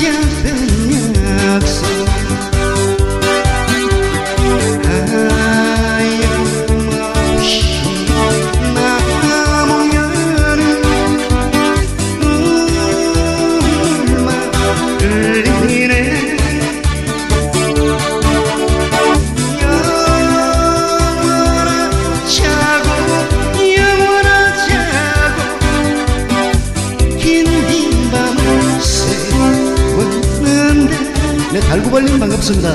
jumping 네, 달고발님 반갑습니다.